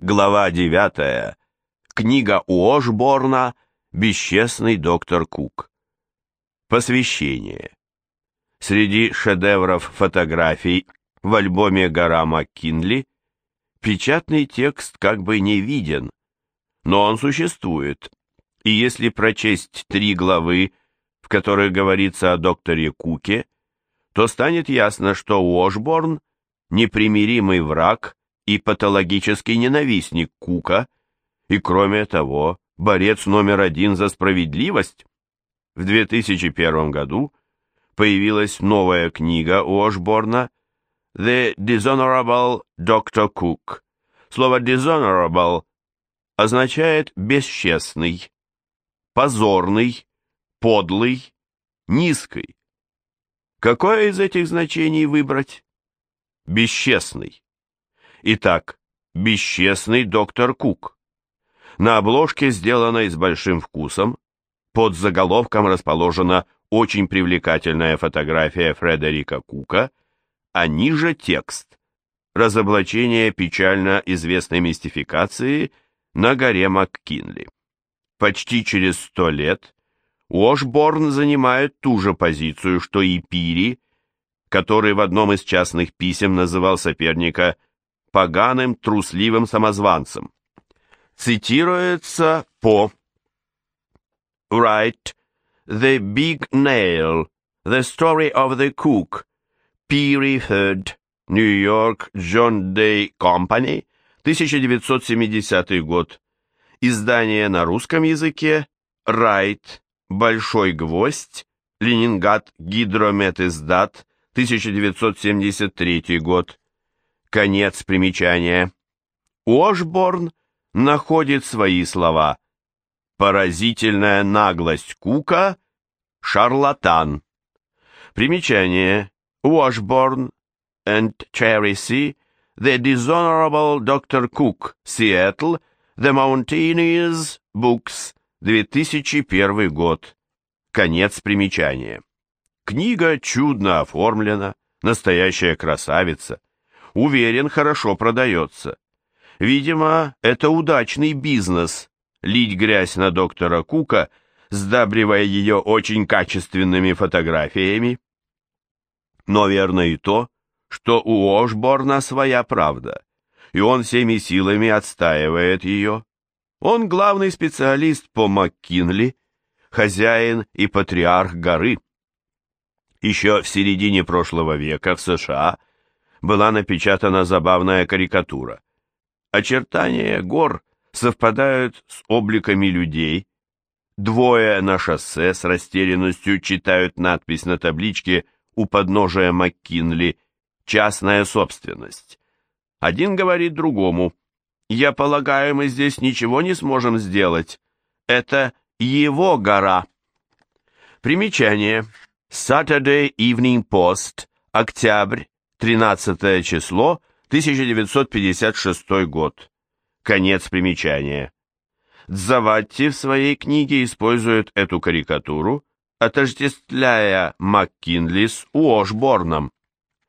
глава 9, книга Уошборна «Бесчестный доктор Кук». Посвящение. Среди шедевров фотографий в альбоме «Гора МакКинли» печатный текст как бы не виден, но он существует, и если прочесть три главы, в которых говорится о докторе Куке, то станет ясно, что Уошборн – непримиримый враг и патологический ненавистник Кука, и кроме того, борец номер один за справедливость. В 2001 году появилась новая книга Уошборна «The Dishonorable Dr. Cook». Слово «dishonorable» означает «бесчестный», «позорный», «подлый», «низкий». Какое из этих значений выбрать? Бесчестный. Итак, бесчестный доктор Кук. На обложке, сделанной с большим вкусом, под заголовком расположена очень привлекательная фотография Фредерика Кука, а ниже текст «Разоблачение печально известной мистификации на горе МакКинли». Почти через сто лет Уошборн занимает ту же позицию, что и Пири, который в одном из частных писем называл соперника поганым трусливым самозванцем. Цитируется по Write The Big Nail, The Story of the Cook, Peary Third, New York, John Day Company, 1970 год. Издание на русском языке Write Большой гвоздь, Ленинград, Гидрометиздат, 1973 год. Конец примечания. Ошборн находит свои слова. Поразительная наглость Кука, шарлатан. Примечание. Washburn and Cherry The Dishonorable Dr. Cook, Seattle, The Mountaineers Books, 2001 год. Конец примечания. Книга чудно оформлена, настоящая красавица. Уверен, хорошо продается. Видимо, это удачный бизнес – лить грязь на доктора Кука, сдабривая ее очень качественными фотографиями. Но верно и то, что у Ошборна своя правда, и он всеми силами отстаивает ее. Он главный специалист по МакКинли, хозяин и патриарх горы. Еще в середине прошлого века в США была напечатана забавная карикатура. Очертания гор совпадают с обликами людей. Двое на шоссе с растерянностью читают надпись на табличке у подножия МакКинли «Частная собственность». Один говорит другому – я полагаю, мы здесь ничего не сможем сделать. Это его гора. Примечание. Saturday Evening Post, октябрь, 13 число, 1956 год. Конец примечания. Дзаватти в своей книге использует эту карикатуру, отождествляя МакКинли с Уошборном.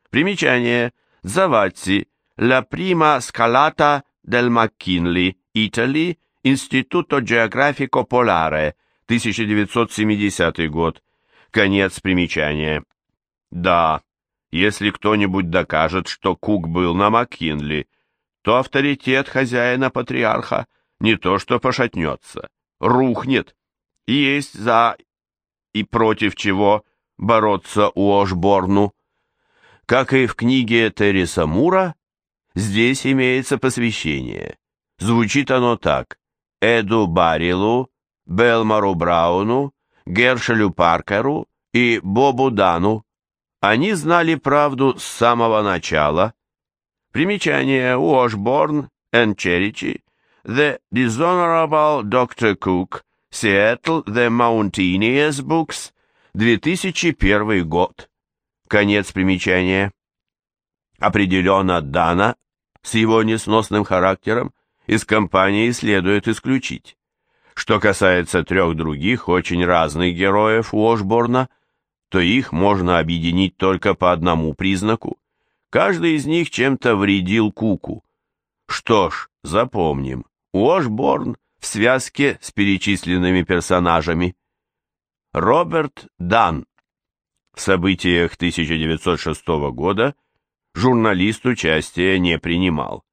Примечание. Дзаватти. La prima scalata del McKinley, Italy, Институто Geografico Polare, 1970 год. Конец примечания. Да, если кто-нибудь докажет, что Кук был на МакКинли, то авторитет хозяина-патриарха не то что пошатнется, рухнет. Есть за и против чего бороться у Ошборну. Как и в книге Терриса Мура, Здесь имеется посвящение. Звучит оно так. Эду Барилу, Белмару Брауну, Гершелю Паркеру и Бобу Дану. Они знали правду с самого начала. Примечание Уошборн and Черичи, The Dishonorable Dr. Cook, Seattle, The Mountaineers Books, 2001 год. Конец примечания. Определенно Дана с его несносным характером из компании следует исключить. Что касается трех других очень разных героев Уошборна, то их можно объединить только по одному признаку. Каждый из них чем-то вредил Куку. Что ж, Запомним, Уошборн в связке с перечисленными персонажами. Роберт Дан. В событиях 1906 года журналист участия не принимал.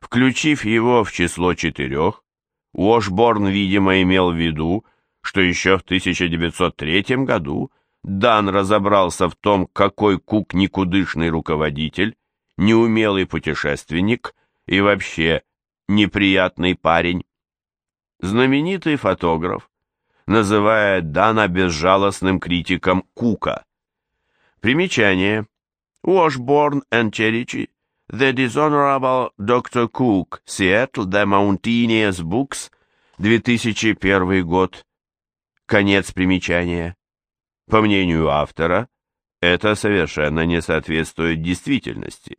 Включив его в число четырех, Уошборн, видимо, имел в виду, что еще в 1903 году Дан разобрался в том, какой Кук никудышный руководитель, неумелый путешественник и вообще неприятный парень. Знаменитый фотограф называет Дана безжалостным критиком Кука. Примечание. Washburn and Cherrici, The Dishonorable Dr. Cook, Seattle, The Mountaineers Books, 2001 год. Конец примечания. По мнению автора, это совершенно не соответствует действительности.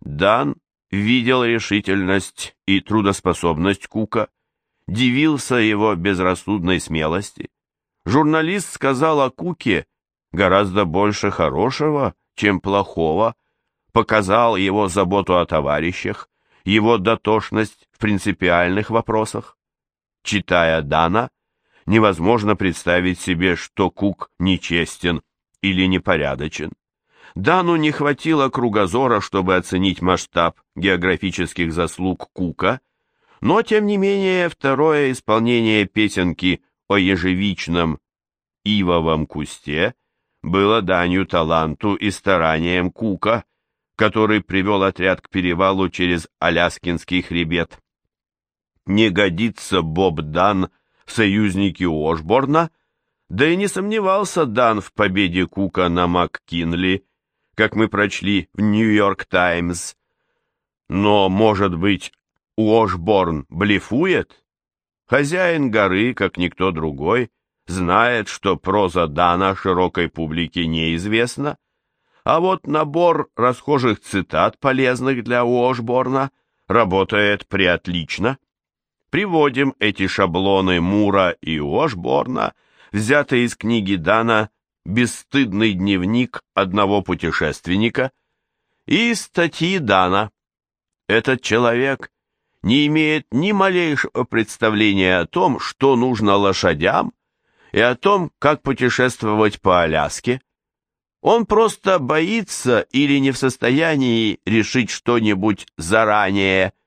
Дан видел решительность и трудоспособность Кука, дивился его безрассудной смелости. Журналист сказал о Куке гораздо больше хорошего, чем плохого, показал его заботу о товарищах, его дотошность в принципиальных вопросах. Читая Дана, невозможно представить себе, что Кук нечестен или непорядочен. Дану не хватило кругозора, чтобы оценить масштаб географических заслуг Кука, но, тем не менее, второе исполнение песенки о ежевичном ивовом кусте было данью таланту и стараниям Кука, который привел отряд к перевалу через Аляскинский хребет. Не годится Боб Дан союзники Ошборна, да и не сомневался Дан в победе Кука на МакКинли, как мы прочли в Нью-Йорк Таймс. Но, может быть, Уошборн блефует? Хозяин горы, как никто другой, знает, что проза Дана широкой публике неизвестна, а вот набор расхожих цитат, полезных для Уошборна, работает преотлично. Приводим эти шаблоны Мура и Уошборна, взятые из книги Дана «Бесстыдный дневник одного путешественника» и статьи Дана. Этот человек не имеет ни малейшего представления о том, что нужно лошадям, и о том, как путешествовать по Аляске. Он просто боится или не в состоянии решить что-нибудь заранее –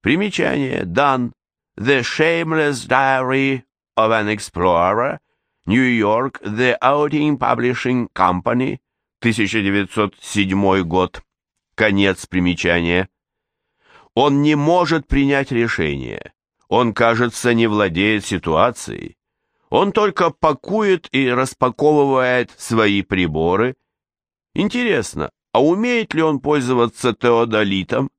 Примечание. Дан. The Shameless Diary of an Explorer. New York. The Outing Publishing Company. 1907 год. Конец примечания. Он не может принять решение. Он, кажется, не владеет ситуацией. Он только пакует и распаковывает свои приборы. Интересно, а умеет ли он пользоваться теодолитом?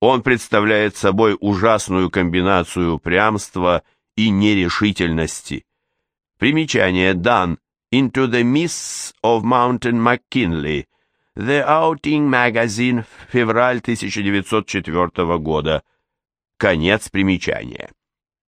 Он представляет собой ужасную комбинацию упрямства и нерешительности. Примечание дан Into the Mists of Mountain McKinley, The Outing Magazine, февраль 1904 года. Конец примечания.